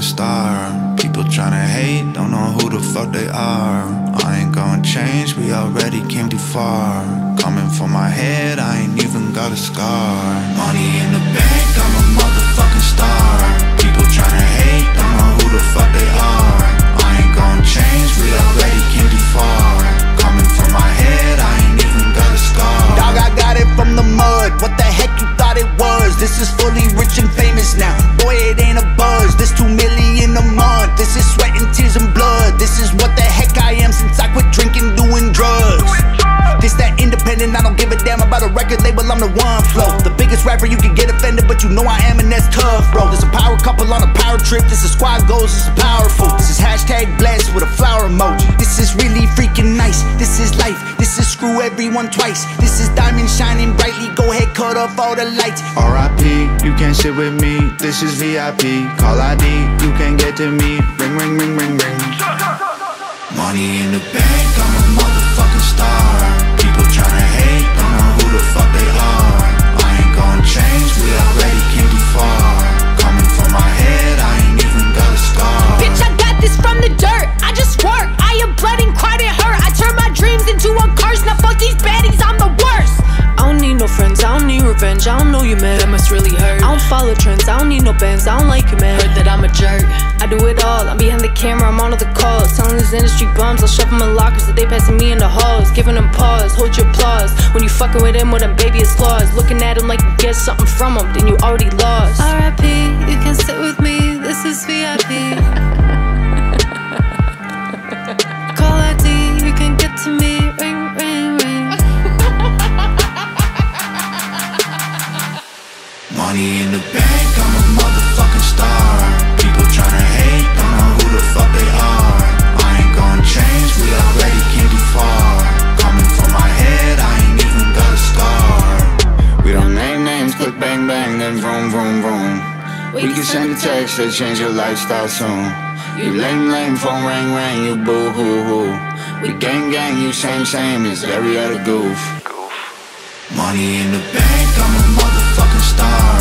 Star, people tryna hate, don't know who the fuck they are. I ain't gonna change, we already came too far. Coming for my head, I ain't even got a scar. Money in the bank, I'm a motherfucking star. People tryna hate, don't know who the fuck they are. I ain't gonna change, we already came too far. Coming for my head, I ain't even got a scar. Dog, I got it from the mud. What the heck you thought it was? This is fully rich and famous now. Boy, it ain't a buzz. This million that independent, I don't give a damn about a record label, I'm the one flow. The biggest rapper, you can get offended, but you know I am, and that's tough, bro. There's a power couple on a power trip, this is squad goals, this is powerful. This is hashtag blessed with a flower emoji. This is really freaking nice, this is life, this is screw everyone twice. This is diamond shining brightly, go ahead, cut off all the lights. RIP, you can't sit with me, this is VIP. Call ID, you can't get to me. Ring, ring, ring, ring, ring. Money in the bank, I'm a motherfucking star. Revenge. I don't know you, man. That must really hurt. I don't follow trends, I don't need no bands. I don't like you, man. Heard that I'm a jerk. I do it all. I'm behind the camera, I'm on all the calls. Telling these industry bums, I'll shove them in lockers. That they passing me in the halls. Giving them pause, hold your applause. When you fucking with them, with them baby it's flaws. Looking at them like you get something from them. then you already lost. The bank, I'm a motherfucking star. People tryna hate, don't know who the fuck they are. I ain't gonna change, we already came too far. Coming for my head, I ain't even got a scar. We don't name names, quick bang bang, then vroom vroom vroom. We can send a text that change your lifestyle soon. You lame lame, phone ring ring, you boo hoo hoo. We gang gang, you same same as every other goof. Money in the bank, I'm a motherfucking star.